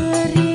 Beri